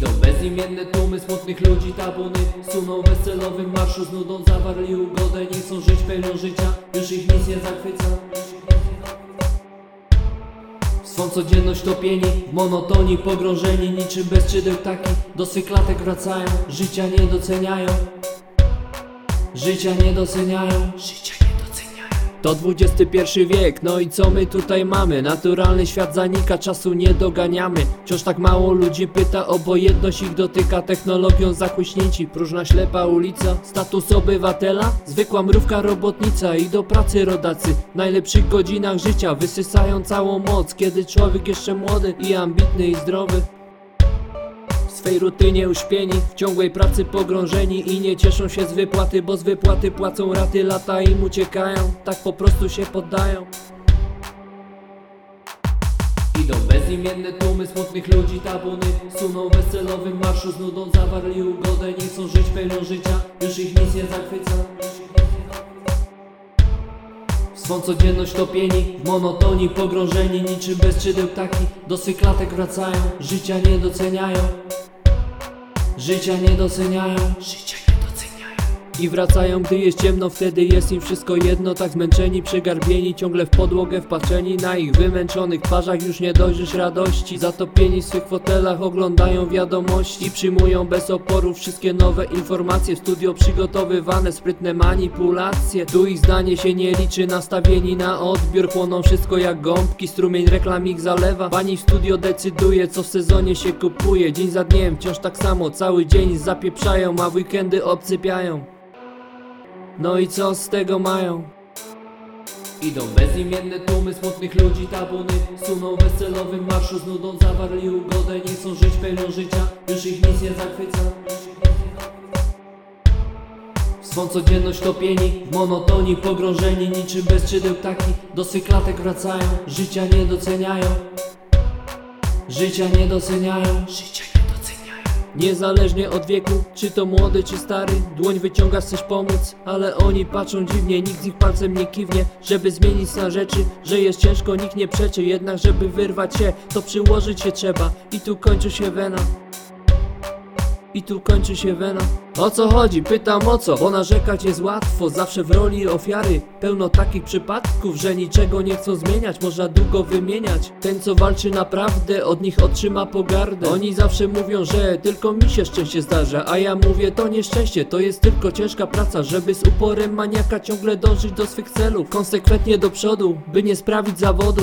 Idą bezimienne tłumy smutnych ludzi tabuny Suną w bezcelowym marszu z nudą zawarli ugodę Nie chcą żyć pełnią życia, już ich misja zachwyca. W swą codzienność topieni, w monotonii pogrążeni Niczym bez skrzydeł taki, do swych klatek wracają Życia nie doceniają. Życia nie doceniają. Życia nie To XXI wiek, no i co my tutaj mamy? Naturalny świat zanika, czasu nie doganiamy. Wciąż tak mało ludzi pyta, obojętność ich dotyka. Technologią zachłyśnięci, próżna ślepa ulica. Status obywatela, zwykła mrówka robotnica I do pracy rodacy, w najlepszych godzinach życia Wysysają całą moc, kiedy człowiek jeszcze młody I ambitny i zdrowy swej rutynie uśpieni, w ciągłej pracy pogrążeni i nie cieszą się z wypłaty, bo z wypłaty płacą raty, lata im uciekają, tak po prostu się poddają. Idą bezimienne tłumy smutnych ludzi tabuny Suną w bezcelowym marszu z nudą zawarli ugodę Nie chcą żyć pełnią życia, już ich misja zachwyca w swą codzienność topieni, w monotonii pogrążeni Niczym bez skrzydeł ptaki, do swych klatek wracają Życia nie doceniają Życia nie doceniają. Życia I wracają, gdy jest ciemno, wtedy jest im wszystko jedno. Tak zmęczeni, przegarbieni, ciągle w podłogę wpatrzeni. Na ich wymęczonych twarzach już nie dojrzysz radości. Zatopieni w swych fotelach oglądają wiadomości. Przyjmują bez oporu wszystkie nowe informacje. W studio przygotowywane sprytne manipulacje. Tu ich zdanie się nie liczy, nastawieni na odbiór. Chłoną wszystko jak gąbki, strumień reklam ich zalewa. Pani w studio decyduje, co w sezonie się kupuje. Dzień za dniem, wciąż tak samo, cały dzień zapieprzają A weekendy obsypiają No i co z tego mają? Idą bezimienne tłumy smutnych ludzi tabuny Suną w bezcelowym marszu z nudą zawarli ugodę Nie chcą żyć pełnią życia, już ich misja zachwyca. W swą codzienność topieni, w monotonii pogrążeni Niczym bez skrzydeł ptaki, do swych klatek wracają Życia nie doceniają. Życia nie doceniają. Życia nie Niezależnie od wieku, czy to młody, czy stary Dłoń wyciągasz coś pomóc, ale oni patrzą dziwnie Nikt z nich palcem nie kiwnie, żeby zmienić stan rzeczy Że jest ciężko, nikt nie przeczy Jednak żeby wyrwać się, to przyłożyć się trzeba. I tu kończy się wena i tu kończy się wena. O co chodzi? Pytam o co? Bo narzekać jest łatwo Zawsze w roli ofiary. Pełno takich przypadków, że niczego nie chcą zmieniać. Można długo wymieniać. Ten co walczy naprawdę Od nich otrzyma pogardę. Oni zawsze mówią, że tylko mi się szczęście zdarza. A ja mówię to nieszczęście To jest tylko ciężka praca. Żeby z uporem maniaka ciągle dążyć do swych celów. Konsekwentnie do przodu By nie sprawić zawodu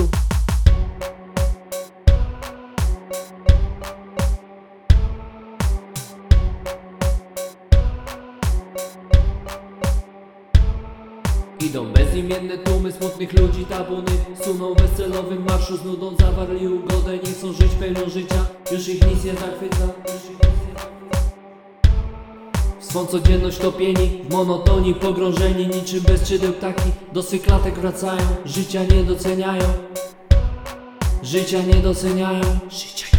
Idą bezimienne tłumy smutnych ludzi tabuny Suną w bezcelowym marszu z nudą zawarli ugodę Nie chcą żyć pełnią życia, już ich misja zachwyca. W swą codzienność topieni, w monotonii pogrążeni Niczym bez skrzydeł ptaki, do swych klatek wracają Życia nie doceniają. Życia nie doceniają. Życia